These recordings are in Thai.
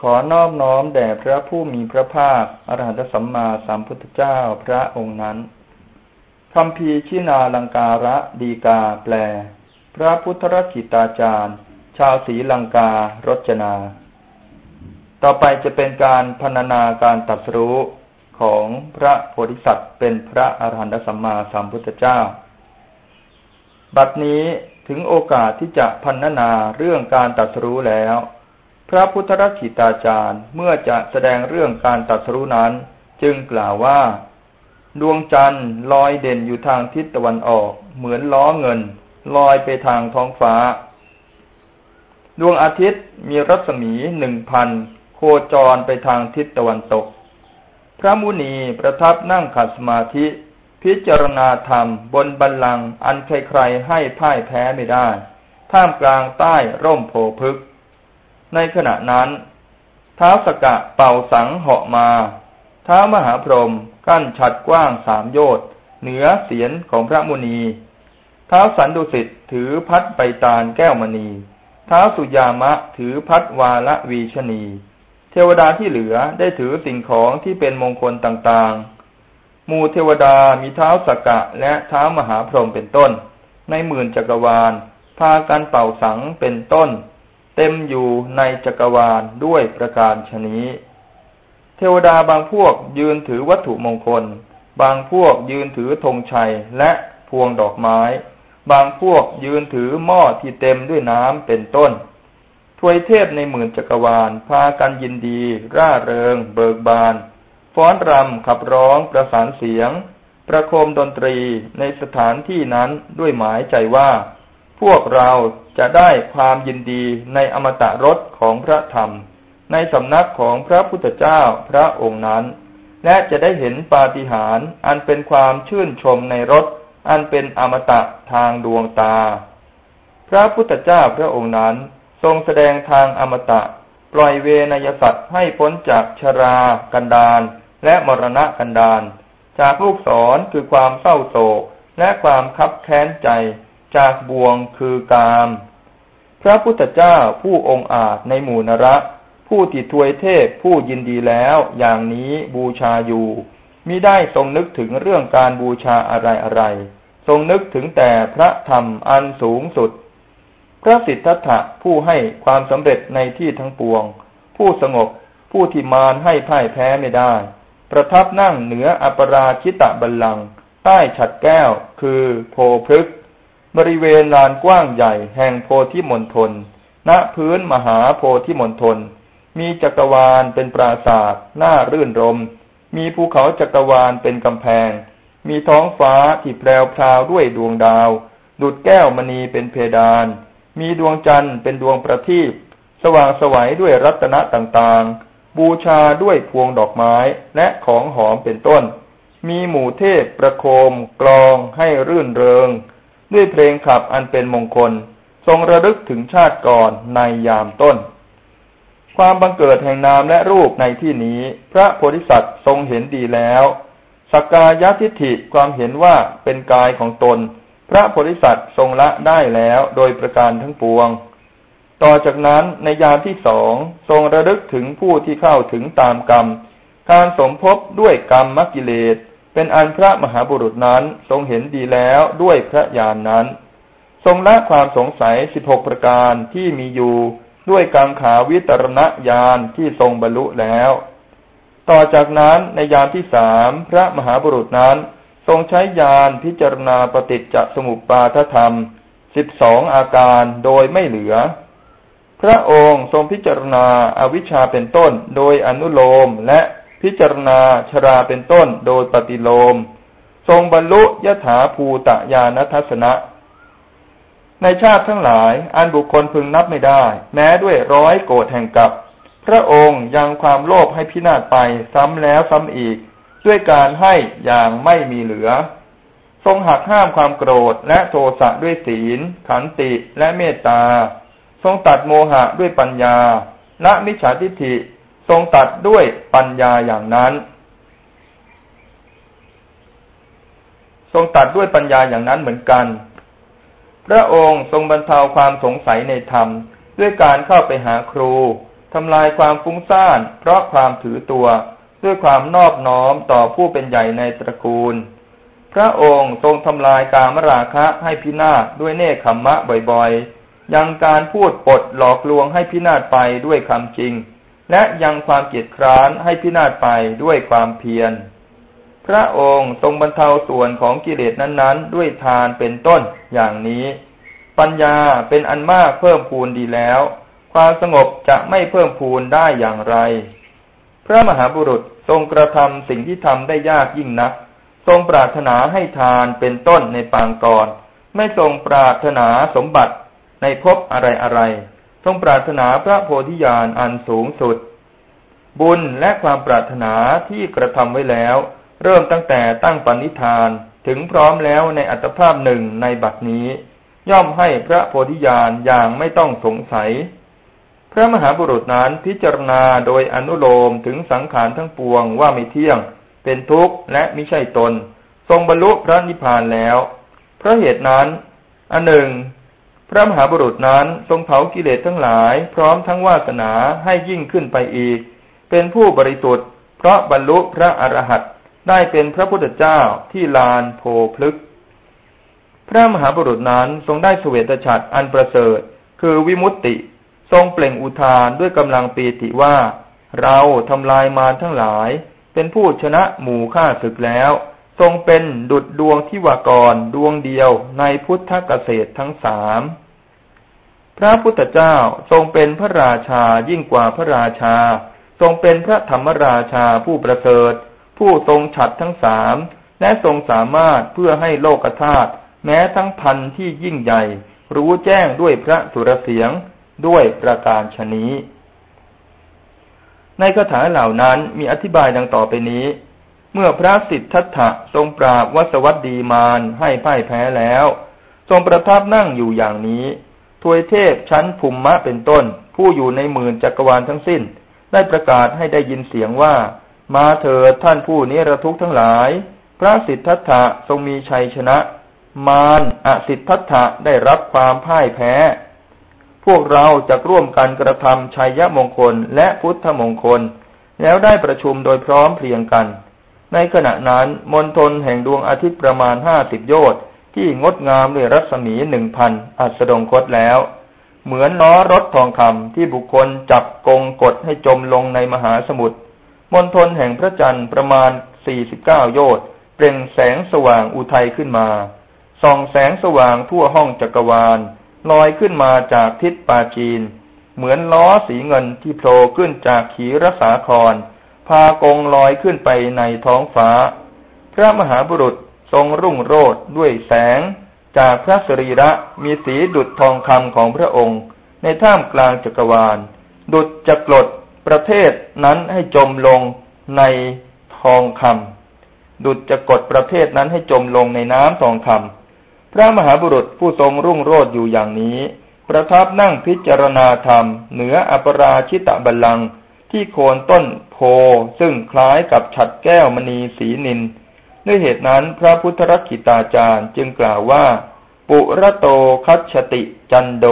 ขอนอบน้อมแด่พระผู้มีพระภาคอรหันตสัมมาสัมพุทธเจ้าพระองค์นั้นคำพีชินาลังการะดีกาแปล พระพุทธรักิตาจารย์ ชาวศรีลังการจนา ต่อไปจะเป็นการพรรณนาการตัดรู้ของพระโพธิสัตว์เป็นพระอรหันตสัมมาสัมพุทธเจ้า บัดนี้ถึงโอกาสที่จะพรรณนาเรื่องการตัดรู้แล้ว พระพุทธรักิตาจารย์เมื่อจะแสดงเรื่องการตัดสู้นั้น จึงกล่าวว่า ดวงจันทร์ลอยเด่นอยู่ทางทิศตะวันออก เหมือนล้อเงิน ลอยไปทางท้องฟ้า ดวงอาทิตย์มีรัศมีหนึ่งพันโคจรไปทางทิศตะวันตก พระมุนีประทับนั่งขัดสมาธิ พิจารณาธรรมบนบัลลังก์อันใครๆให้พ่ายแพ้ไม่ได้ ท่ามกลางใต้ร่มโพพฤก ในขณะนั้นเท้าสกะเป่าสังเหาะมาเท้ามหาพรหมกั้นฉัดกว้างสามโยชน์เหนือเสียนของพระมุนีเท้าสันดุสิตถือพัดใบตาลแก้วมณีเท้าสุยามะถือพัดวาละวีชนี เทวดาที่เหลือได้ถือสิ่งของที่เป็นมงคลต่างๆ มูเทวดามีเท้าสกกะและเท้ามหาพรหมเป็นต้น ในหมื่นจักรวาล พากันเป่าสังเป็นต้น เต็มอยู่ในจักรวาลด้วยประการชนี้ เทวดาบางพวกยืนถือวัตถุมงคล บางพวกยืนถือธงชัยและพวงดอกไม้ บางพวกยืนถือหม้อที่เต็มด้วยน้ำเป็นต้นทวยเทพในหมื่นจักรวาลพากันยินดี ร่าเริง เบิกบาน ฟ้อนรำขับร้องประสานเสียง ประโคมดนตรีในสถานที่นั้นด้วยหมายใจว่า พวกเรา จะได้ความยินดีในอมตะรสของพระธรรม ในสำนักของพระพุทธเจ้าพระองค์นั้น และจะได้เห็นปาฏิหาริย์อันเป็นความชื่นชมในรสอันเป็นอมตะทางดวงตา พระพุทธเจ้าพระองค์นั้นทรงแสดงทางอมตะ ปล่อยเวนยสัตว์ให้พ้นจากชรากันดานและมรณะกันดานจากลูกศรคือความเศร้าโศกและความคับแค้นใจจากบ่วงคือกาม พระพุทธเจ้าผู้องค์อาจในหมู่นระผู้ติดทวยเทพผู้ยินดีแล้วอย่างนี้บูชาอยู่มิได้ทรงนึกถึงเรื่องการบูชาอะไรอะไร ทรงนึกถึงแต่พระธรรมอันสูงสุด พระสิทธัตถะผู้ให้ความสำเร็จในที่ทั้งปวง ผู้สงบผู้ที่มารให้พ่ายแพ้ไม่ได้ ประทับนั่งเหนืออปราชิตะบัลลัง ใต้ฉัดแก้วคือโพพฤกษ บริเวณลานกว้างใหญ่แห่งโพธิมณฑล ณ พื้นมหาโพธิมณฑล มีจักรวาลเป็นปราศาสตร์น่ารื่นรม มีภูเขาจักรวาลเป็นกำแพง มีท้องฟ้าที่แปลวพราวด้วยดวงดาว ดุดแก้วมณีเป็นเพดาน มีดวงจันทร์เป็นดวงประทีป สว่างสวัยด้วยรัตนะต่างๆ บูชาด้วยพวงดอกไม้และของหอมเป็นต้น มีหมู่เทพประโคมกลองให้รื่นเริง ด้วยเพลงขับอันเป็นมงคล ทรงระลึกถึงชาติก่อนในยามต้น ความบังเกิดแห่งนามและรูปในที่นี้ พระโพธิสัตว์ทรงเห็นดีแล้วสกกายทิฏฐิความเห็นว่าเป็นกายของตน พระโพธิสัตว์ทรงละได้แล้วโดยประการทั้งปวง ต่อจากนั้นในยามที่สองทรงระลึกถึงผู้ที่เข้าถึงตามกรรม การสมภพด้วยกรรมมกิเลส เป็นอันพระมหาบุรุษนั้นทรงเห็นดีแล้วด้วยพระญาณนนั้น ทรงละความสงสัยสิบหกประการที่มีอยู่ด้วยกังขาวิตรณญาณที่ทรงบรรลุแล้ว ต่อจากนั้นในยามที่สามพระมหาบุรุษนั้น ทรงใช้ญาณพิจารณาปฏิจจสมุปบาทธรรมสิบสองอาการโดยไม่เหลือ พระองค์ทรงพิจารณาอาวิชชาเป็นต้นโดยอนุโลมและ พิจารณาชราเป็นต้นโดยปฏิโลม ทรงบรรลุยถาภูตญาณทัศนะ ในชาติทั้งหลาย อันบุคคลพึงนับไม่ได้ แม้ด้วยร้อยโกรธแห่งกับ พระองค์ยังความโลภให้พินาศไปซ้ำแล้วซ้ำอีก ด้วยการให้อย่างไม่มีเหลือ ทรงหักห้ามความโกรธและโทสะด้วยศีล ขันติและเมตตา ทรงตัดโมหะด้วยปัญญาละมิจฉาทิฏฐิ ทรงตัดด้วยปัญญาอย่างนั้น ทรงตัดด้วยปัญญาอย่างนั้นเหมือนกัน พระองค์ทรงบรรเทาความสงสัยในธรรม ด้วยการเข้าไปหาครูทำลายความฟุ้งซ่าน เพราะความถือตัว ด้วยความนอบน้อมต่อผู้เป็นใหญ่ในตระกูล พระองค์ทรงทำลายกามราคะให้พินาศด้วยเนคขมมะบ่อยๆ ยังการพูดปดหลอกลวงให้พินาศไปด้วยคำจริง และยังความเกียดคร้านให้พินาศไปด้วยความเพียร พระองค์ทรงบรรเทาส่วนของกิเลสนั้นๆ ด้วยทานเป็นต้นอย่างนี้ ปัญญาเป็นอันมากเพิ่มพูนดีแล้ว ความสงบจะไม่เพิ่มพูนได้อย่างไร พระมหาบุรุษทรงกระทำสิ่งที่ทำได้ยากยิ่งนัก ทรงปรารถนาให้ทานเป็นต้นในปางก่อน ไม่ทรงปรารถนาสมบัติในภพอะไรอะไร ทรงปรารถนาพระโพธิญาณอันสูงสุด บุญและความปรารถนาที่กระทำไว้แล้ว เริ่มตั้งแต่ตั้งปณิธานถึงพร้อมแล้วในอัตภาพหนึ่งในบัดนี้ ย่อมให้พระโพธิญาณอย่างไม่ต้องสงสัย พระมหาบุรุษนั้นพิจารณาโดยอนุโลมถึงสังขารทั้งปวงว่าไม่เที่ยง เป็นทุกข์และไม่ใช่ตน ทรงบรรลุพระนิพพานแล้ว เพราะเหตุนั้นอันหนึ่ง พระมหาบุรุษนั้นทรงเผากิเลสทั้งหลาย พร้อมทั้งวาสนาให้ยิ่งขึ้นไปอีก เป็นผู้บริสุทธิ์เพราะบรรลุพระอรหันต์ได้เป็นพระพุทธเจ้าที่ลานโพพลึกพระมหาบุรุษนั้นทรงได้สเสวตฉัตรอันประเสริฐ คือวิมุตติ ทรงเปล่งอุทานด้วยกำลังปีติว่า เราทำลายมารทั้งหลาย เป็นผู้ชนะหมู่ฆ่าศึกแล้ว ทรงเป็นดุดดวงที่วากรดวงเดียวในพุทธเกษตรทั้งสามพระพุทธเจ้าทรงเป็นพระราชายิ่งกว่าพระราชา ทรงเป็นพระธรรมราชาผู้ประเสริฐ ผู้ทรงฉัดทั้งสามและทรงสามารถเพื่อให้โลกธาตุแม้ทั้งพันที่ยิ่งใหญ่ รู้แจ้งด้วยพระสุรเสียงด้วยประการชนี้ ในคาถาเหล่านั้นมีอธิบายดังต่อไปนี้ เมื่อพระสิทธัตถะทรงปราบวสวัตดีมารให้พ่ายแพ้แล้ว ทรงประทับนั่งอยู่อย่างนี้ทวยเทพชั้นภูมิมะเป็นต้น ผู้อยู่ในหมื่นจักรวาลทั้งสิ้น ได้ประกาศให้ได้ยินเสียงว่า มาเถิดท่านผู้นี้ระทุกทั้งหลาย พระสิทธัตถะทรงมีชัยชนะ มารอสิทธัตถะได้รับความพ่ายแพ้ พวกเราจะร่วมกันกระทำชัยมงคลและพุทธมงคล แล้วได้ประชุมโดยพร้อมเพรียงกัน ในขณะนั้นมณฑลแห่งดวงอาทิตย์ประมาณห้าสิบโยชน์ที่งดงามด้วยรัศมีหนึ่งพันอัสดงคตแล้ว เหมือนล้อรถทองคำที่บุคคลจับกงกดให้จมลงในมหาสมุทรมณฑลแห่งพระจันทร์ประมาณสี่สิบเก้าโยชน์เปล่งแสงสว่างอุทัยขึ้นมาส่องแสงสว่างทั่วห้องจักรวาลลอยขึ้นมาจากทิศปาจีน เหมือนล้อสีเงินที่โผล่ขึ้นจากขีรสาคร พากงลอยขึ้นไปในท้องฟ้า พระมหาบุรุษทรงรุ่งโรดด้วยแสง จากพระสรีระมีสีดุดทองคำของพระองค์ ในท่ามกลางจักรวาล ดุดจะกลดประเทศนั้นให้จมลงในทองคำดุดจะกดประเทศนั้นให้จมลงในน้ำทองคำพระมหาบุรุษผู้ทรงรุ่งโรจน์อยู่อย่างนี้ ประทับนั่งพิจารณาธรรม เหนืออปราชิตะบัลลังที่โคนต้น โพซึ่งคล้ายกับฉัดแก้วมณีสีนิน ด้วยเหตุนั้นพระพุทธรักิตาจารย์จึงกล่าวว่า ปุระโตคัชติจันโด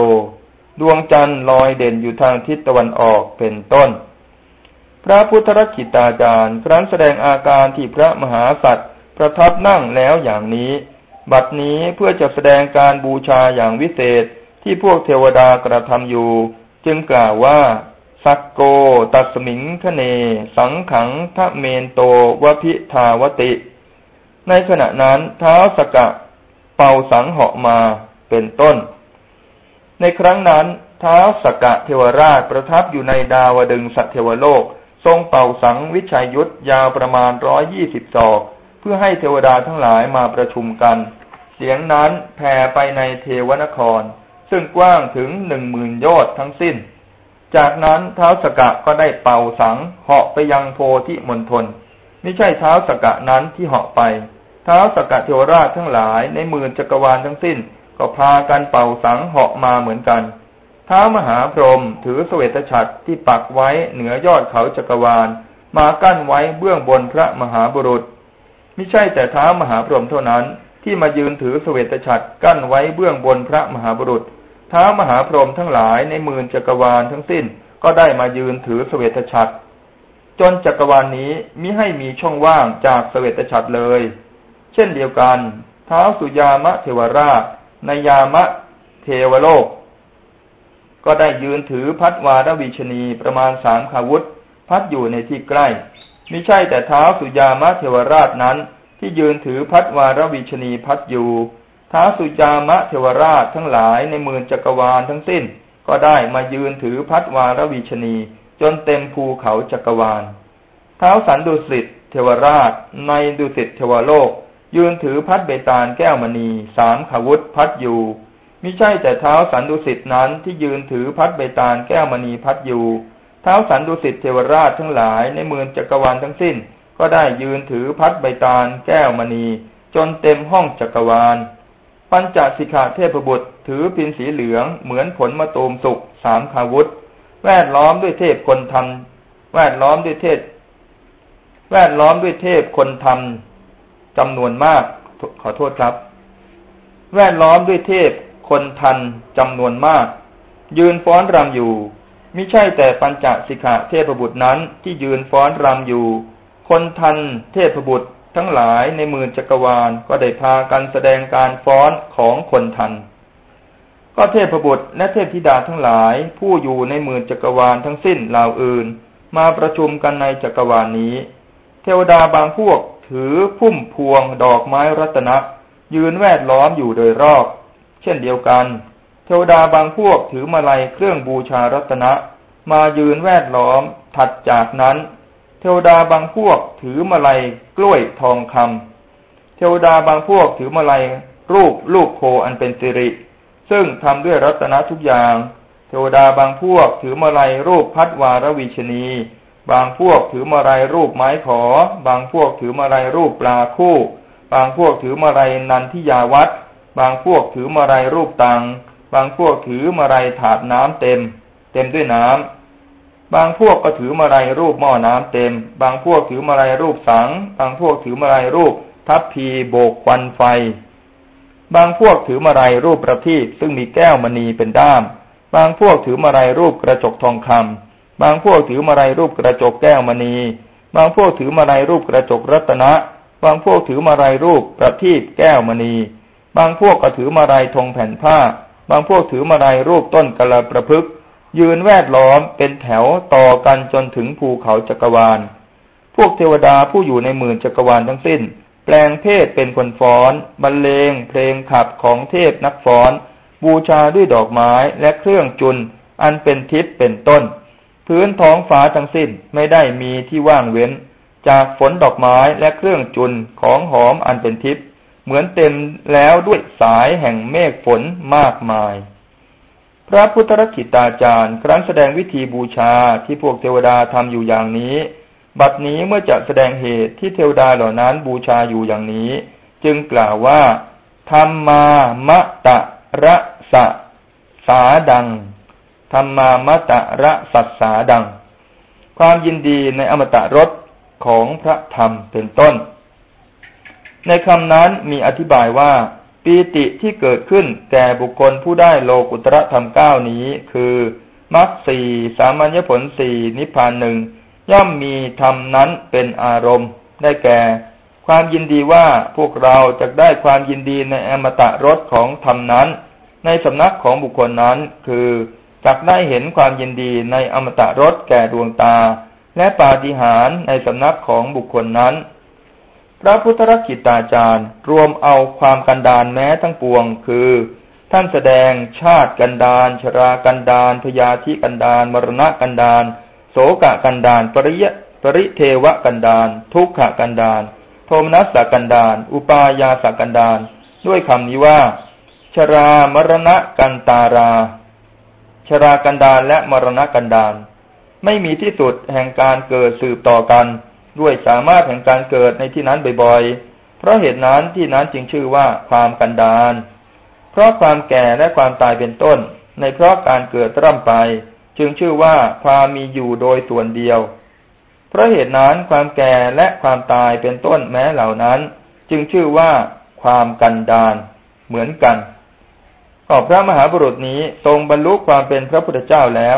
ดวงจันทร์ลอยเด่นอยู่ทางทิศตะวันออกเป็นต้น พระพุทธรักิตาจารย์ครั้นแสดงอาการที่พระมหาสัตว์ประทับนั่งแล้วอย่างนี้ บัดนี้เพื่อจะแสดงการบูชาอย่างวิเศษที่พวกเทวดากระทำอยู่ จึงกล่าวว่า สักโกตัสมิงคเน สังขังทะเมนโตวพิทาวติ ในขณะนั้นเท้าสกะเป่าสังเหาะมาเป็นต้น ในครั้งนั้นเท้าสกะเทวราชประทับอยู่ในดาวดึงสัตเทวโลก ทรงเป่าสังวิชัยยุทธยาวประมาณร้อยยี่สิบศอกเพื่อให้เทวดาทั้งหลายมาประชุมกัน เสียงนั้นแผ่ไปในเทวนคร ซึ่งกว้างถึงหนึ่งหมื่นยอดทั้งสิ้น จากนั้นเท้าสกะก็ได้เป่าสังเหาะไปยังโพธิมณฑลไม่ใช่เท้าสกะนั้นที่เหาะไป เท้าสกะเทวราชทั้งหลายในหมื่นจักรวาลทั้งสิ้น ก็พากันเป่าสังเหาะมาเหมือนกันเท้ามหาพรหมถือสเสวตฉัตรที่ปักไว้เหนือยอดเขาจักรวาล มากั้นไว้เบื้องบนพระมหาบุรุษไม่ใช่แต่เท้ามหาพรหมเท่านั้นที่มายืนถือสเวตฉัตรกั้นไว้เบื้องบนพระมหาบุรุษ ท้ามหาพรหมทั้งหลายในหมื่นจักรวาลทั้งสิ้นก็ได้มายืนถือสเวตฉัตรจนจักรวาลนนี้มิให้มีช่องว่างจากสเวตฉัตรเลย เช่นเดียวกัน เท้าสุยามะเทวราชในยามะเทวโลก ก็ได้ยืนถือพัดวารวิชนีประมาณสามขาวุธ พัดอยู่ในที่ใกล้มิใช่แต่เท้าสุยามะเทวราชนั้น ที่ยืนถือพัดวารวิชนีพัดอยู่ ท้าสุยามะเทวราชทั้งหลายในหมื่นจักรวาลทั้งสิ้น ก็ได้มายืนถือพัดวารวิชนี จนเต็มภูเขาจักรวาลเท้าสันดุสิตเทวราช ในดุสิตเทวโลก ยืนถือพัดเบตาลแก้วมณี สามขวุธพัดอยู่มิใช่แต่เท้าสันดุสิตนั้นที่ยืนถือพัดเบตาลแก้วมณีพัดอยู่เท้าสันดุสิตเทวราชทั้งหลายในเมืองจักรวาลทั้งสิ้น ก็ได้ยืนถือพัดใบตาลแก้วมณี จนเต็มห้องจักรวาล ปัญจสิกขาเทพบุตร ถือพินสีเหลืองเหมือนผลมะตูมสุกสามขาวุธ แวดล้อมด้วยเทพคนทำแวดล้อมด้วยเทพแวดล้อมด้วยเทพคนทำจำนวนมาก ขอโทษครับ แวดล้อมด้วยเทพคนทันจำนวนมาก ยืนฟ้อนรำอยู่มิใช่แต่ปัญจสิกขาเทพบุตรนั้นที่ยืนฟ้อนรำอยู่ คนทันเทพบุตร ทั้งหลายในมือจักรวาลก็ได้พากันแสดงการฟ้อนของคนทัน ก็เทพบุตรและเทพธิดาทั้งหลาย ผู้อยู่ในมือจักรวาลทั้งสิ้นเหล่าอื่น มาประชุมกันในจักรวาลนี้ เทวดาบางพวกถือพุ่มพวงดอกไม้รัตนะ ยืนแวดล้อมอยู่โดยรอบ เช่นเดียวกัน เทวดาบางพวกถือมาลัยเครื่องบูชารัตนะ มายืนแวดล้อมถัดจากนั้น ทวดาบางพวกถือมาลัยกล้วยทองคำเทวดาบางพวกถือมาลัยรูปลูกโคอันเป็นสิริ ซึ่งทำด้วยรัตนะทุกอย่าง เทวดาบางพวกถือมาลัยรูปพัดวารวิชนี บางพวกถือมาลัยรูปไม้ขอ บางพวกถือมาลัยรูปปลาคู่ บางพวกถือมาลัยนันทิยาวัด บางพวกถือมาลัยรูปตัง บางพวกถือมาลัยถาดน้ำเต็ม เต็มด้วยน้ำ บางพวกก็ถือมาลัยรูปหม้อน้ำเต็ม บางพวกถือมาลัยรูปสัง บางพวกถือมาลัยรูป ทัพพีโบกควันไฟ บางพวกถือมาลัยรูปประทีปซึ่งมีแก้วมณีเป็นด้าม บางพวกถือมาลัยรูปกระจกทองคำบางพวกถือมาลัยรูปกระจกแก้วมณี บางพวกถือมาลัยรูปกระจกรัตนะ บางพวกถือมาลัยรูปประทีปแก้วมณี บางพวกก็ถือมาลัยธงแผ่นผ้า บางพวกถือมาลัยรูปต้นกระประพฤกษ ยืนแวดล้อมเป็นแถวต่อกันจนถึงภูเขาจักรวาล พวกเทวดาผู้อยู่ในหมื่นจักรวาลทั้งสิ้น แปลงเพศเป็นคนฟ้อนบรรเลงเพลงขับของเทพนักฟ้อน บูชาด้วยดอกไม้และเครื่องจุน อันเป็นทิพย์เป็นต้น พื้นท้องฟ้าทั้งสิ้นไม่ได้มีที่ว่างเว้น จากฝนดอกไม้และเครื่องจุนของหอมอันเป็นทิพย์เหมือนเต็มแล้วด้วยสายแห่งเมฆฝนมากมาย พระพุทธรักิตาจารย์ครั้นแสดงวิธีบูชาที่พวกเทวดาทำอยู่อย่างนี้ บัดนี้เมื่อจะแสดงเหตุที่เทวดาเหล่านั้นบูชาอยู่อย่างนี้ จึงกล่าวว่าธรรมามะตะระสะสาดังธรรมามะตะระสัสสาดัง ความยินดีในอมตะรสของพระธรรมเป็นต้น ในคำนั้นมีอธิบายว่า ปีติที่เกิดขึ้นแก่บุคคลผู้ได้โลกุตระธรรมเก้านี้คือมรรคสี่สามัญญผลสี่นิพพานหนึ่งย่อมมีธรรมนั้นเป็นอารมณ์ ได้แก่ ความยินดีว่าพวกเราจะได้ความยินดีในอมตะรสของธรรมนั้น ในสำนักของบุคคลนั้น คือจักได้เห็นความยินดีในอมตะรสแก่ดวงตา และปาฏิหาริย์ในสำนักของบุคคลนั้น ระพุทธรักิตาจารย์ รวมเอาความกันดานแม้ทั้งปวง คือ ท่านแสดงชาติกันดานชรากันดานพยาธิกันดานมรณะกันดานโสกะกันดานปริยปริเทวกันดาน ทุกขกันดาน โทมนัสสกันดาน อุปายาสกันดาน ด้วยคำนี้ว่า ชรามรณะกันตารา ชรากันดานและมรณะกันดาน ไม่มีที่สุดแห่งการเกิดสืบต่อกัน ด้วยสามารถแห่งการเกิดในที่นั้นบ่อยๆ เพราะเหตุนั้นที่นั้นจึงชื่อว่าความกันดาน เพราะความแก่และความตายเป็นต้น ในเพราะการเกิดร่ำไป จึงชื่อว่าความมีอยู่โดยส่วนเดียว เพราะเหตุนั้นความแก่และความตายเป็นต้นแม้เหล่านั้น จึงชื่อว่าความกันดาน เหมือนกันก็พระมหาบุรุษนี้ทรงบรรลุความเป็นพระพุทธเจ้าแล้ว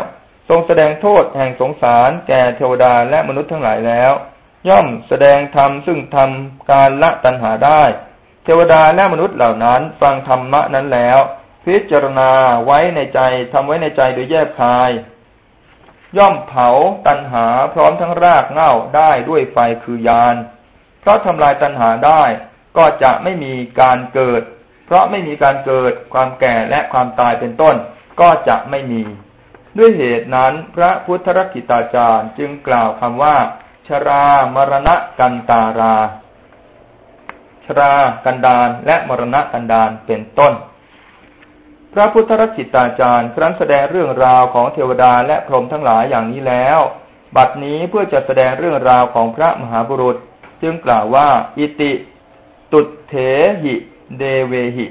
ทรงแสดงโทษแห่งสงสารแก่เทวดาและมนุษย์ทั้งหลายแล้ว ย่อมแสดงธรรมซึ่งทำการละตัณหาได้ เทวดาและมนุษย์เหล่านั้นฟังธรรมะนั้นแล้ว พิจารณาไว้ในใจทำไว้ในใจโดยแยบคาย ย่อมเผาตัณหาพร้อมทั้งรากเง่าได้ด้วยไฟคือยาน เพราะทำลายตัณหาได้ก็จะไม่มีการเกิด เพราะไม่มีการเกิดความแก่และความตายเป็นต้น ก็จะไม่มี ด้วยเหตุนั้นพระพุทธรักิตาจารย์จึงกล่าวคำว่า ชรามรณะกันตารา ชรากันดานและมรณะกันดานเป็นต้น พระพุทธรักิตาจารย์ ครั้นแสดงเรื่องราวของเทวดาและพรหมทั้งหลายอย่างนี้แล้ว บัดนี้เพื่อจะแสดงเรื่องราวของพระมหาบุรุษ จึงกล่าวว่า อิติ ตุเถหิ เดเวหิ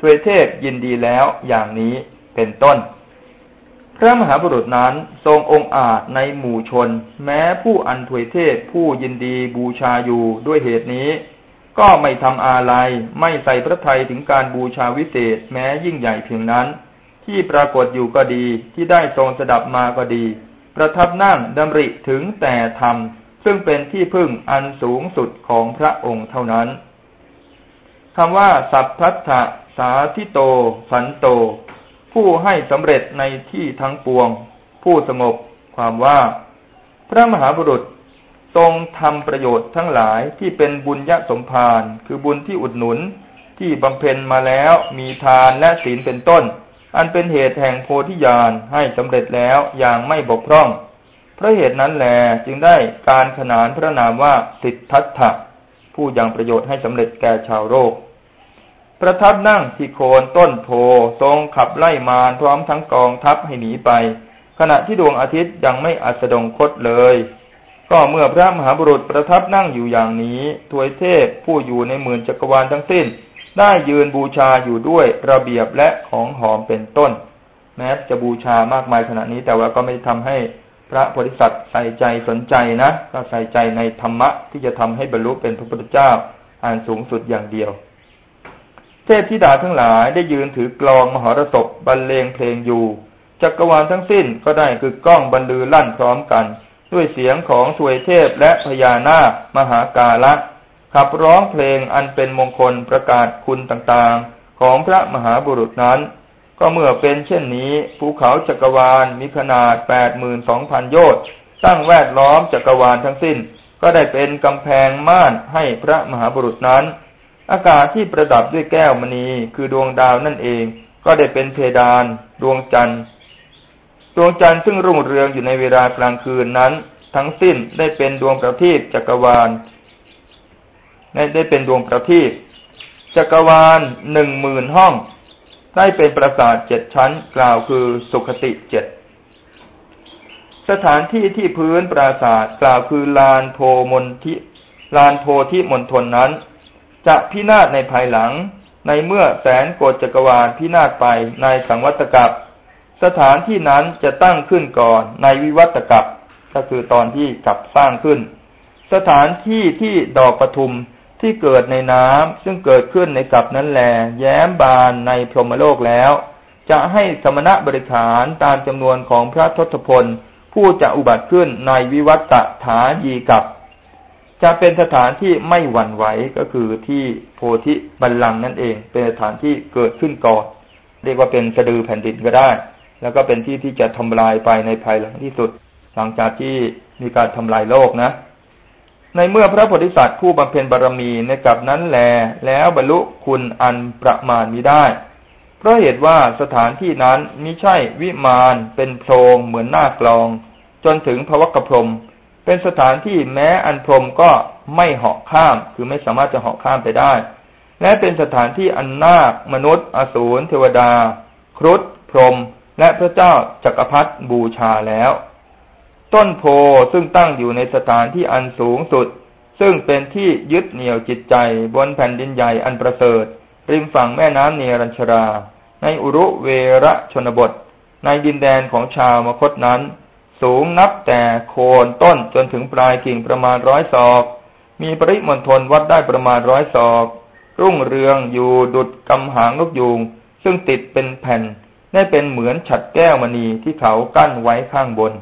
ทวยเทพยินดีแล้วอย่างนี้เป็นต้น พระมหาบุรุษนั้นทรงองค์อาจในหมู่ชน แม้ผู้อันถวยเทพผู้ยินดีบูชาอยู่ด้วยเหตุนี้ ก็ไม่ทำอาลัยไม่ใส่พระทัยถึงการบูชาวิเศษแม้ยิ่งใหญ่เพียงนั้น ที่ปรากฏอยู่ก็ดีที่ได้ทรงสดับมาก็ดี ประทับนั่งดำริถึงแต่ธรรม ซึ่งเป็นที่พึ่งอันสูงสุดของพระองค์เท่านั้นคำว่า สัพพัทธสาธิโต สันโต ผู้ให้สำเร็จในที่ทั้งปวง ผู้สงบความว่า พระมหาบุรุษทรงทำประโยชน์ทั้งหลายที่เป็นบุญยสมภารคือบุญที่อุดหนุนที่บำเพ็ญมาแล้วมีทานและศีลเป็นต้น อันเป็นเหตุแห่งโพธิญาณให้สำเร็จแล้วอย่างไม่บกพร่อง เพราะเหตุนั้นแลจึงได้การขนานพระนามว่าสิทธัตถะผู้ยังประโยชน์ให้สำเร็จแก่ชาวโลก ประทับนั่งที่โคนต้นโพทรงขับไล่มารพร้อมทั้งกองทัพให้หนีไป ขณะที่ดวงอาทิตย์ยังไม่อัสดงคตเลย ก็เมื่อพระมหาบุรุษประทับนั่งอยู่อย่างนี้ทวยเทพผู้อยู่ในหมื่นจักรวาลทั้งสิ้น ได้ยืนบูชาอยู่ด้วยระเบียบและของหอมเป็นต้น แม้จะบูชามากมายขณะนี้แต่ว่าก็ไม่ทำให้พระโพธิสัตว์ใส่ใจสนใจนะก็ใส่ใจในธรรมะที่จะทำให้บรรลุเป็นพระพุทธเจ้าอันสูงสุดอย่างเดียว เทพธิดาทั้งหลายได้ยืนถือกลองมหรสพบรรเลงเพลงอยู่ จักรวาลทั้งสิ้นก็ได้คือกล้องบรรลือลั่นพร้อมกัน ด้วยเสียงของสวยเทพและพญานาคมหากาละขับร้องเพลงอันเป็นมงคลประกาศคุณต่างๆ ของพระมหาบุรุษนั้น ก็เมื่อเป็นเช่นนี้ ภูเขาจักรวาลมีขนาดแปดหมื่นสองพันโยชน์ตั้งแวดล้อมจักรวาลทั้งสิ้น ก็ได้เป็นกำแพงม่านให้พระมหาบุรุษนั้น อากาศที่ประดับด้วยแก้วมณีคือดวงดาวนั่นเอง ก็ได้เป็นเพดาน ดวงจันทร์ ดวงจันทร์ซึ่งรุ่งเรืองอยู่ในเวลากลางคืนนั้น ทั้งสิ้นได้เป็นดวงประทีปจักรวาลได้เป็นดวงประทีปจักรวาลหนึ่งหมื่นห้อง ได้เป็นปราสาทเจ็ดชั้น กล่าวคือสุขติเจ็ดสถานที่ที่พื้นปราสาทกล่าวคือลานโพมนทิลานโพธิมณฑลนั้น จะพินาศในภายหลัง ในเมื่อแสนโกฏจักรวาลพินาศไปในสังวัตกับสถานที่นั้นจะตั้งขึ้นก่อนในวิวัตกับก็คือตอนที่กลับสร้างขึ้น สถานที่ที่ดอกปทุมที่เกิดในน้ำซึ่งเกิดขึ้นในกับนั้นแล แย้มบานในพรหมโลกแล้ว จะให้สมณะบริขารตามจำนวนของพระทศพล ผู้จะอุบัติขึ้นในวิวัตถายีกับ จะเป็นสถานที่ไม่หวั่นไหวก็คือที่โพธิบัลลังก์นั่นเอง เป็นสถานที่เกิดขึ้นก่อนเรียกว่าเป็นสะดือแผ่นดินก็ได้ แล้วก็เป็นที่ที่จะทำลายไปในภายหลังที่สุด หลังจากที่มีการทำลายโลกนะ ในเมื่อพระโพธิสัตว์ผู้บำเพ็ญบารรมีในกับนั้นแล แล้วบรรลุคุณอันประมาณมิได้ เพราะเหตุว่าสถานที่นั้นมิใช่วิมานเป็นโพรงเหมือนหน้ากลอง จนถึงพระวกพรม เป็นสถานที่แม้อันพรมก็ไม่เหาะข้าม คือไม่สามารถจะเหาะข้ามไปได้ และเป็นสถานที่อันนาคมนุษย์อสูรเทวดา ครุฑพรมและพระเจ้าจักรพรรดิบูชาแล้ว ต้นโพซึ่งตั้งอยู่ในสถานที่อันสูงสุด ซึ่งเป็นที่ยึดเหนี่ยวจิตใจบนแผ่นดินใหญ่อันประเสริฐ ริมฝั่งแม่น้ำเนรัญชรา ในอุรุเวรชนบท ในดินแดนของชาวมคตนั้น สูงนับแต่โคนต้นจนถึงปลายกิ่งประมาณร้อยศอก มีปริมณฑลวัดได้ประมาณร้อยศอก รุ่งเรืองอยู่ดุดกำหางนกยูงซึ่งติดเป็นแผ่นได้เป็นเหมือนฉัดแก้วมณีที่เขากั้นไว้ข้างบน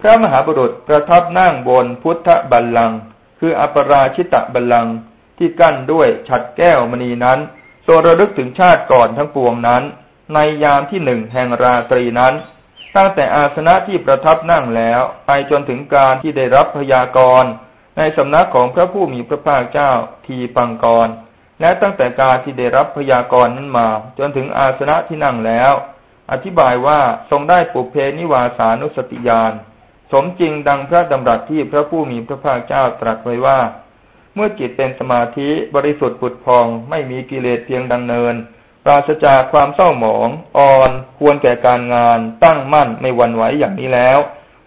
พระมหาบุรุษประทับนั่งบนพุทธบัลลังก์คืออปราชิตะบัลลังก์ที่กั้นด้วยฉัดแก้วมณีนั้นทรงระลึกถึงชาติก่อนทั้งปวงนั้น ในยามที่หนึ่งแห่งราตรีนั้น ตั้งแต่อาสนะที่ประทับนั่งแล้วไปจนถึงการที่ได้รับพยากรณ์ในสำนักของพระผู้มีพระภาคเจ้าทีปังกร และตั้งแต่การที่ได้รับพยากรณ์นั้นมา จนถึงอาสนะที่นั่งแล้ว อธิบายว่าทรงได้ปุเพนิวาสานุสติญาณสมจริงดังพระดำรัสที่พระผู้มีพระภาคเจ้าตรัสไว้ว่า เมื่อจิตเป็นสมาธิบริสุทธิ์ผุดพองไม่มีกิเลสเพียงดังเนิน ราศจากความเศร้าหมอง อ่อนควรแก่การงาน ตั้งมั่นไม่หวั่นไหวอย่างนี้แล้ว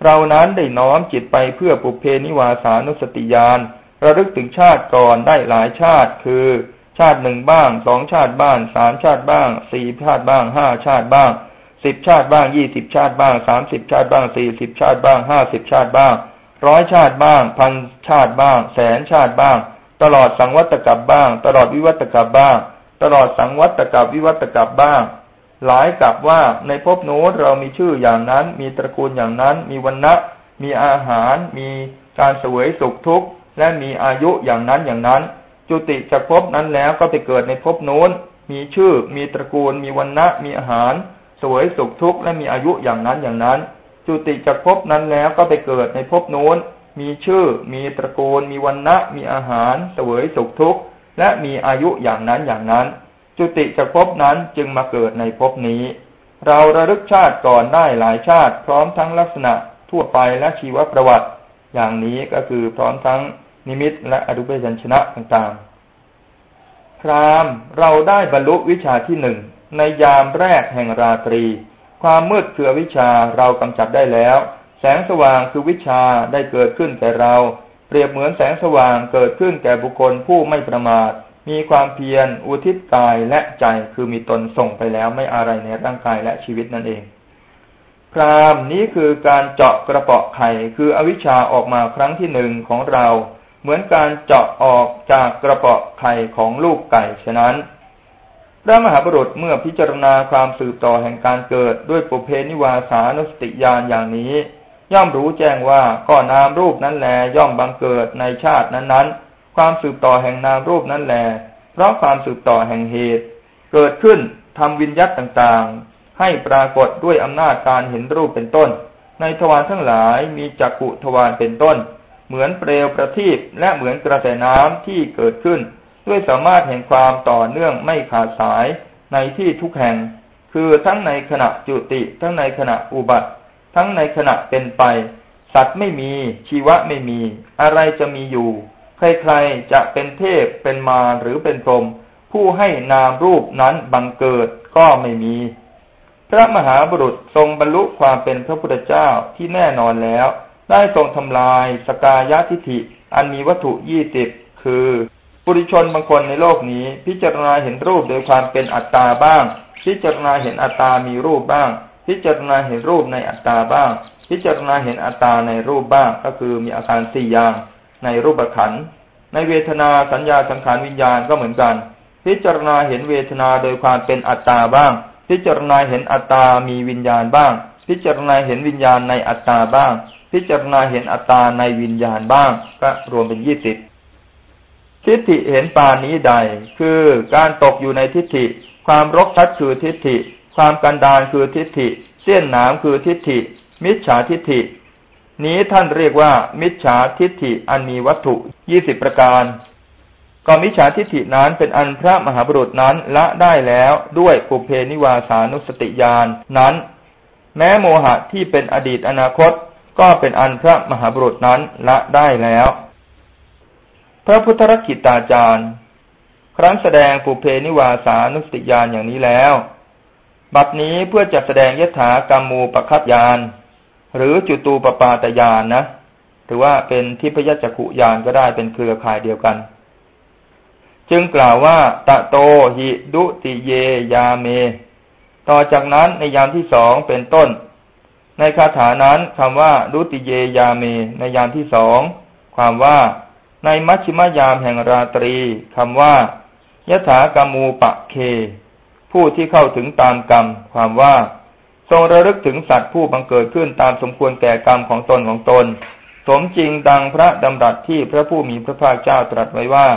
เรานั้นได้น้อมจิตไปเพื่อปุเพนิวาสานุสติญาณระลึกถึงชาติก่อนได้หลายชาติ คือ ชาติหนึ่งบ้างสองชาติบ้างสามชาติบ้างสี่ชาติบ้างห้าชาติบ้างสิบชาติบ้างยี่สิบชาติบ้างสามสิบชาติบ้างสี่สิบชาติบ้างห้าสิบชาติบ้างร้อยชาติบ้างพันชาติบ้าง แสนชาติบ้าง ตลอดสังวัตกับบ้าง ตลอดวิวัตกับบ้าง ตลอดสังวัตกับวิวัตกับบ้าง หลายกับว่าในภพโน้นเรามีชื่ออย่างนั้น มีตระกูลอย่างนั้น มีวันณะมีอาหาร มีการสวยสุขทุกข์ และมีอายุอย่างนั้นอย่างนั้น จุติจากภพนั้นแล้วก็ไปเกิดในภพโน้น มีชื่อ มีตระกูล มีวันณะมีอาหารสวยสุขทุกข์ และมีอายุอย่างนั้นอย่างนั้น จุติจากภพนั้นแล้วก็ไปเกิดในภพโน้น มีชื่อ มีตระกูล มีวันณะมีอาหารสวยสุขทุกข์ และมีอายุอย่างนั้นอย่างนั้น จุติจากภพนั้นจึงมาเกิดในภพนี้ เราระลึกชาติก่อนได้หลายชาติพร้อมทั้งลักษณะทั่วไปและชีวประวัติ อย่างนี้ก็คือพร้อมทั้งนิมิตและอรูปยัญชนะต่างๆครามเราได้บรรลุวิชาที่หนึ่งในยามแรกแห่งราตรี ความมืดคือวิชาเรากำจัดได้แล้ว แสงสว่างคือวิชาได้เกิดขึ้นแก่เรา เปรียบเหมือนแสงสว่างเกิดขึ้นแก่บุคคลผู้ไม่ประมาท มีความเพียร อุทิศกายและใจคือมีตนส่งไปแล้วไม่อะไรในร่างกายและชีวิตนั่นเอง พรามนี้คือการเจาะกระเปาะไข่คืออวิชชาออกมาครั้งที่หนึ่งของเรา เหมือนการเจาะออกจากกระเปาะไข่ของลูกไก่ฉะนั้นพระมหาบุรุษเมื่อพิจารณาความสืบต่อแห่งการเกิดด้วยปุเพนิวาสานุสติญาณอย่างนี้ ย่อมรู้แจ้งว่าก็นามรูปนั้นแลย่อมบังเกิดในชาตินั้นๆ ความสืบต่อแห่งนามรูปนั้นแหลเพราะความสืบต่อแห่งเหตุ เกิดขึ้นทำวิญญัตต่างๆ ให้ปรากฏด้วยอำนาจการเห็นรูปเป็นต้น ในทวารทั้งหลายมีจักขุทวารเป็นต้น เหมือนเปลวประทีปและเหมือนกระแสน้ำที่เกิดขึ้น ด้วยสามารถแห่งความต่อเนื่องไม่ขาดสายในที่ทุกแห่ง คือทั้งในขณะจุติทั้งในขณะอุบัติ ทั้งในขณะเป็นไป สัตว์ไม่มีชีวะไม่มี อะไรจะมีอยู่ ใครๆจะเป็นเทพเป็นมาหรือเป็นพรหมผู้ให้นามรูปนั้นบังเกิดก็ไม่มี พระมหาบุรุษทรงบรรลุความเป็นพระพุทธเจ้าที่แน่นอนแล้ว ได้ทรงทำลายสกายทิฐิ อันมีวัตถุยี่สิบคือปุริชนบางคนในโลกนี้ พิจารณาเห็นรูปโดยความเป็นอัตตาบ้าง พิจารณาเห็นอัตตามีรูปบ้าง พิจารณาเห็นรูปในอัตตาบ้าง พิจารณาเห็นอัตตาในรูปบ้าง ก็คือมีอาการสี่อย่างในรูปขัน ในเวทนาสัญญาสังขารวิญญาณก็เหมือนกัน พิจารณาเห็นเวทนาโดยความเป็นอัตตาบ้าง พิจารณาเห็นอัตตามีวิญญาณบ้าง พิจารณาเห็นวิญญาณในอัตตาบ้าง พิจารณาเห็นอัตตาในวิญญาณบ้าง ก็รวมเป็นยี่สิบทิฏฐิเห็นปานนี้ใด คือการตกอยู่ในทิฏฐิ ความรกชัดคือทิฏฐิ ความกันดานคือทิฏฐิเสี้ยนหนามคือทิฏฐิ มิจฉาทิฏฐิ นี้ท่านเรียกว่า มิจฉาทิฏฐิอันมีวัตถุยี่สิบประการก็มิจฉาทิฏฐินั้นเป็นอันพระมหาบุรุษนั้นละได้แล้วด้วยปุเพนิวาสานุสติญาณนั้น แม้โมหะที่เป็นอดีตอนาคต ก็เป็นอันพระมหาบุรุษนั้นละได้แล้ว พระพุทธรักิตาจารย์ ครั้นแสดงปุเพนิวาสานุสติญาณอย่างนี้แล้ว บัดนี้เพื่อจะแสดงยถากรรมูปคัตญาณหรือจุตูปปาตยานนะหรือว่าเป็นทิพยจักขุยานก็ได้เป็นเครือข่ายเดียวกัน จึงกล่าวว่า ตะโตหิดุติเยยาเม ต่อจากนั้นในยามที่สองเป็นต้น ในคาถานั้นคำว่าดุติเยยาเม ในยามที่สองความว่า ในมัชชิมยามแห่งราตรีคำว่ายถากามูปะเค ผู้ที่เข้าถึงตามกรรม ความว่า ทรงระลึกถึงสัตว์ผู้บังเกิดขึ้นตามสมควรแก่กรรมของตนของตน สมจริงดังพระดำรัสที่พระผู้มีพระภาคเจ้าตรัสไว้ว่า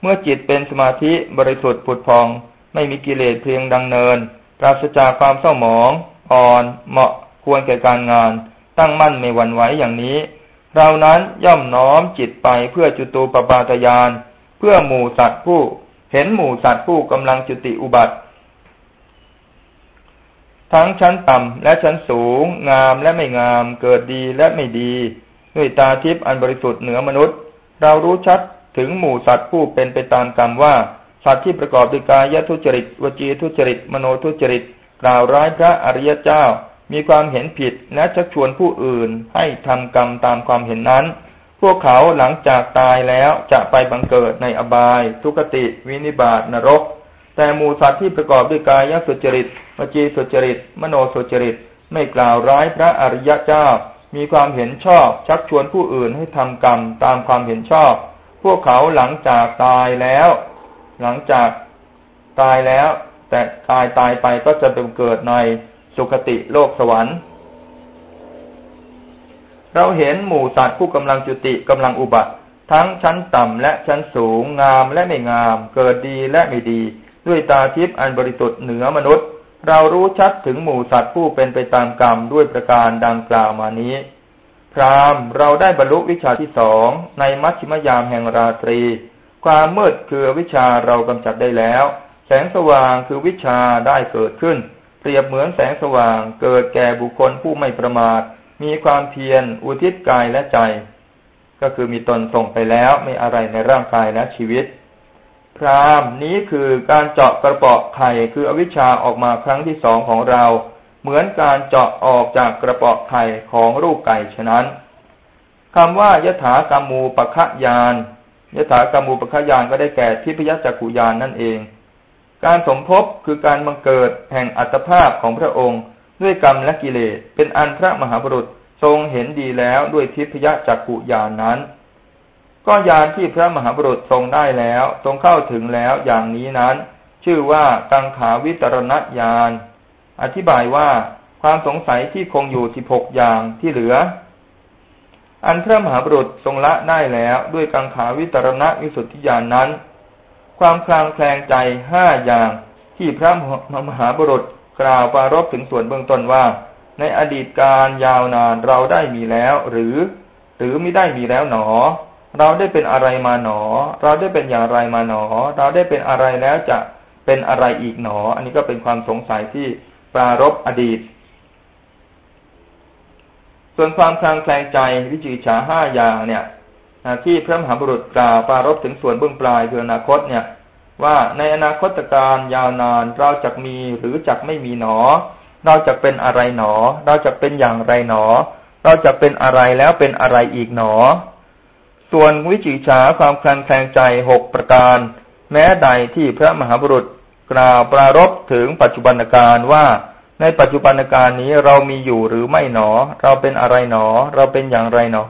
เมื่อจิตเป็นสมาธิบริสุทธิ์ผุดพอง ไม่มีกิเลสเพียงดังเนิน ปราศจากความเศร้าหมอง อ่อน เหมาะควรแก่การงาน ตั้งมั่นไม่หวั่นไหวอย่างนี้ เรานั้นย่อมน้อมจิตไปเพื่อจุตูปปาตยาน เพื่อหมู่สัตว์ผู้ เห็นหมู่สัตว์ผู้กำลังจุติอุบัติ ทั้งชั้นต่ำและชั้นสูง งามและไม่งาม เกิดดีและไม่ดี ด้วยตาทิพย์อันบริสุทธิ์เหนือมนุษย์ เรารู้ชัดถึงหมู่สัตว์ผู้เป็นไปตามกรรมว่า สัตว์ที่ประกอบด้วยกายทุจริตวจีทุจริต มโนทุจริต กล่าวร้ายพระอริยเจ้า มีความเห็นผิดและชักชวนผู้อื่นให้ทำกรรมตามความเห็นนั้น พวกเขาหลังจากตายแล้วจะไปบังเกิดในอบาย ทุกติ วินิบาตนรก แต่หมูสัตว์ที่ประกอบด้วยกายสุจริตวจีสุจริต มโนสุจริต ไม่กล่าวร้ายพระอริยเจ้า มีความเห็นชอบชักชวนผู้อื่นให้ทำกรรมตามความเห็นชอบ พวกเขาหลังจากตายแล้ว หลังจากตายแล้ว แต่ตายตายไปก็จะเป็นเกิดในสุคติโลกสวรรค์ เราเห็นหมู่สัตว์ผู้กำลังจุติกำลังอุบัติ ทั้งชั้นต่ำและชั้นสูงงามและไม่งาม เกิดดีและไม่ดี ด้วยตาทิพย์อันบริสุทธิ์เหนือมนุษย์ เรารู้ชัดถึงหมู่สัตว์ผู้เป็นไปตามกรรมด้วยประการดังกล่าวมานี้ พรามเราได้บรรลุวิชาที่สองในมัชชิมยามแห่งราตรี ความมืดคือวิชาเรากำจัดได้แล้ว แสงสว่างคือวิชาได้เกิดขึ้น เปรียบเหมือนแสงสว่างเกิดแก่บุคคลผู้ไม่ประมาท มีความเพียรอุทิศกายและใจ ก็คือมีตนส่งไปแล้วไม่อะไรในร่างกายและชีวิต พรามนี้คือการเจาะกระเปาะไข่คืออวิชชาออกมาครั้งที่สองของเรา เหมือนการเจาะออกจากกระเปาะไข่ของรูปไก่ฉะนั้นคำว่ายถากรรมูปะคะยานยถากรรมูปะคะยานก็ได้แก่ทิพยจักขุยานนั่นเอง การสมภพคือการบังเกิดแห่งอัตภาพของพระองค์ ด้วยกรรมและกิเลสเป็นอันพระมหาบุรุษทรงเห็นดีแล้วด้วยทิพยจักขุยานนั้น ก็ยานที่พระมหาบุรุษทรงได้แล้วทรงเข้าถึงแล้วอย่างนี้นั้น ชื่อว่ากังขาวิตรณญาณอธิบายว่าความสงสัยที่คงอยู่สิบหกอย่างที่เหลือ อันพระมหาบุรุษทรงละได้แล้วด้วยกังขาวิตรณวิสุทธิญาณนนั้น ความคลางแคลงใจห้าอย่างที่พระมหาบุรุษกล่าวปารบถึงส่วนเบื้องต้นว่า ในอดีตการยาวนานเราได้มีแล้ว หรือ หรือไม่ได้มีแล้วหนอ เราได้เป็นอะไรมาหนอ เราได้เป็นอย่างไรมาหนอ เราได้เป็นอะไรแล้วจะเป็นอะไรอีกหนอ อันนี้ก็เป็นความสงสัยที่ปรารบอดีต ส่วนความคลางแคลงใจวิจิฉาห้าอย่างเนี่ยที่พระมหาบุรุษกล่าวปรารบถึงส่วนเบื้องปลายคืออนาคตเนี่ย ว่าในอนาคตการยาวนานเราจะมีหรือจะไม่มีหนอ เราจะเป็นอะไรหนอ เราจะเป็นอย่างไรหนอ เราจะเป็นอะไรแล้วเป็นอะไรอีกหนอ ส่วนวิจิฉาความคลางแคลงใจหกประการ แม้ใดที่พระมหาบุรุษกล่าวปรารบถึงปัจจุบันการว่าในปัจจุบันการนี้เรามีอยู่หรือไม่หนอ เราเป็นอะไรหนอ เราเป็นอย่างไรหนอ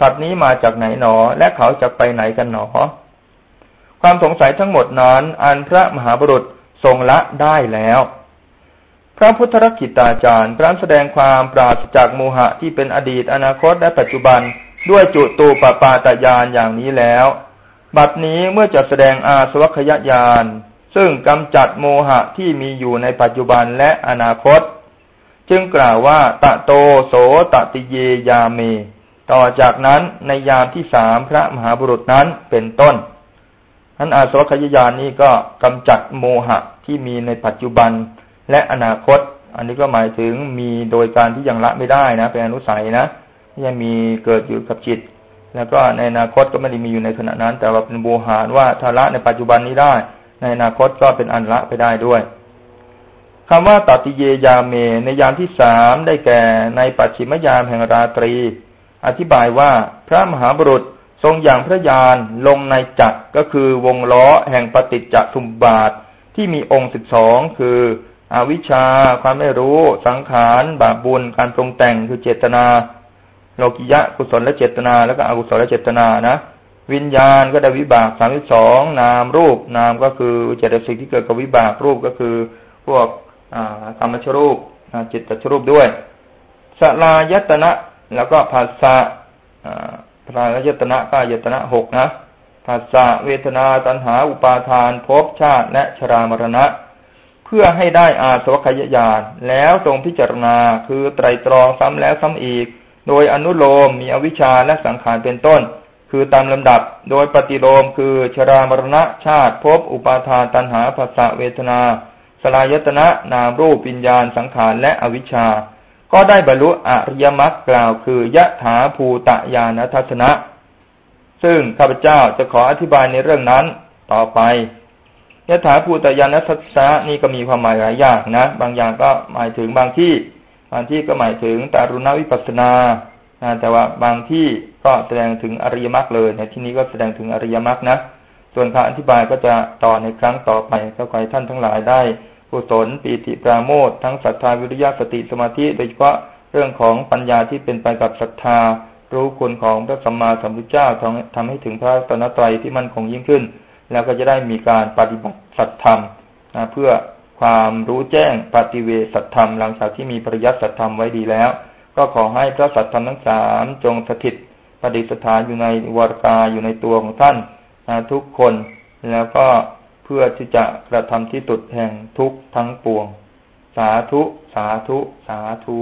สัตว์นี้มาจากไหนหนอ และเขาจะไปไหนกันหนอ ความสงสัยทั้งหมดนั้น อันพระมหาบุรุษทรงละได้แล้ว พระพุทธรักิตาจารย์พระแสดงความปราศจากโมหะที่เป็นอดีตอนาคตและปัจจุบัน ด้วยจุตูปปาตยานอย่างนี้แล้ว บัดนี้เมื่อจะแสดงอาสวัคยญาณซึ่งกำจัดโมหะที่มีอยู่ในปัจจุบันและอนาคต จึงกล่าวว่า ตะโตโสตติเยยาเม ต่อจากนั้นในยามที่สามพระมหาบุรุษนั้นเป็นต้นนั้นอาสวัคยญาณนี้ก็กำจัดโมหะที่มีในปัจจุบันและอนาคต อันนี้ก็หมายถึงมีโดยการที่ยังละไม่ได้นะ เป็นอนุสัยนะ ยังมีเกิดอยู่กับจิต แล้วก็ในอนาคตก็ไม่ได้มีอยู่ในขณะนั้น แต่ว่าเป็นบูหารว่าทาระในปัจจุบันนี้ได้ ในอนาคตก็เป็นอันละไปได้ด้วยคำว่าตัติเยยาเม ในยามที่สามได้แก่ในปัจฉิมยามแห่งราตรี อธิบายว่าพระมหาบุรุษทรงอย่างพระยานลงในจักรก็คือวงล้อแห่งปฏิจจสุมบาทที่มีองค์สิบสองคืออวิชชา ความไม่รู้ สังขาร บาปบุญ การปรุงแต่งคือเจตนา โลกิยะกุศลและเจตนา แล้วก็อกุศลและเจตนานะวิญญาณก็ได้วิบากสามสองนามรูปนามก็คือเจตสิกที่เกิดกับวิบากรูปก็คือ พวกกรรมชรูปจิตตชรูปด้วยสลายตนะ แล้วก็ภาษาพระยตนะก็ยตนะหกนะภาษาเวทนาตัณหา อุปาทานภพชาติ และชรามรณะ เพื่อให้ได้อาสวัคยญาณแล้วทรงพิจารณาคือไตรตรองซ้ำแล้วซ้ำอีก โดยอนุโลมมีอวิชชาและสังขารเป็นต้น คือตามลำดับ โดยปฏิโลมคือชรามรณะชาติภพอุปาทานตัณหาภาษาเวทนาสลายตนะนามรูปวิญญาณสังขารและอวิชชา ก็ได้บรรลุอริยมรรคกล่าวคือยะถาภูตะญาณทัศนะ ซึ่งข้าพเจ้าจะขออธิบายในเรื่องนั้นต่อไปยะถาภูตยานัสสะนี่ก็มีความหมายหลายอย่างนะ บางอย่างก็หมายถึงบางที่ บางที่ก็หมายถึงตารุณวิปัสนาแต่ว่าบางที่ก็แสดงถึงอริยมรรคเลยในที่นี้ก็แสดงถึงอริยมรรคนะส่วนคำอธิบายก็จะต่อในครั้งต่อไปก็ขอให้ท่านทั้งหลายได้กุศลปีติปราโมททั้งศรัทธาวิริยะสติสมาธิโดยเฉพาะเรื่องของปัญญาที่เป็นไปกับศรัทธา รู้คุณของพระสัมมาสัมพุทธเจ้าทำทำให้ถึงพระตนตรัยที่มั่นคงยิ่งขึ้น แล้วก็จะได้มีการปฏิบัติสัตธรรมเพื่อ ความรู้แจ้งปฏิเวสัตธรรมหลังจากที่มีปริยัติสัตธรรมไว้ดีแล้ว ก็ขอให้พระสัตธรรมทั้งสามจงสถิตปฏิสถานอยู่ในวรกาอยู่ในตัวของท่านทุกคนแล้วก็เพื่อที่จะกระทำที่ตุดแห่งทุกทั้งปวง สาธุ สาธุ สาธุ